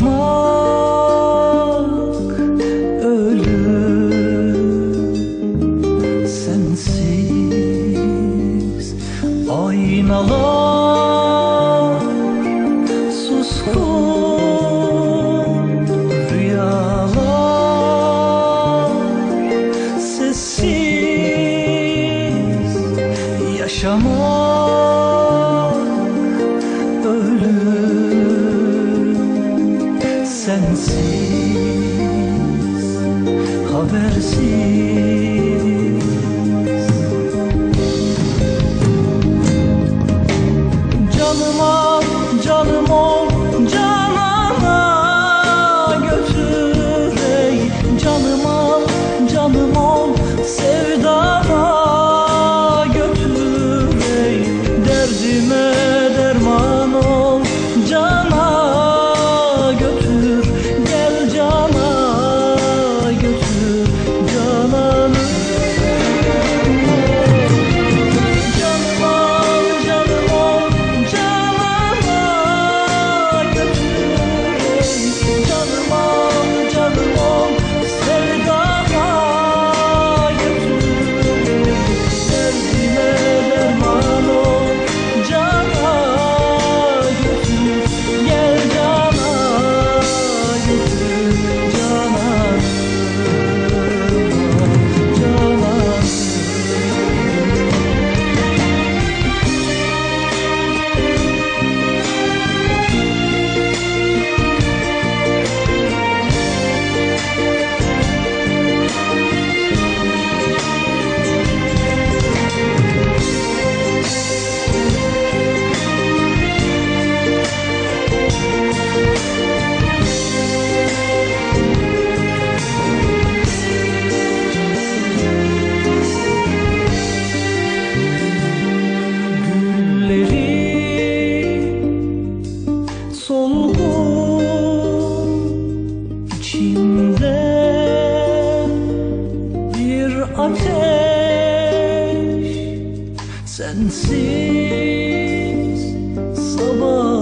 yaşamak ölüm sensiz. Aynalar sensiz habersiz ateş. Sensiz sabahlar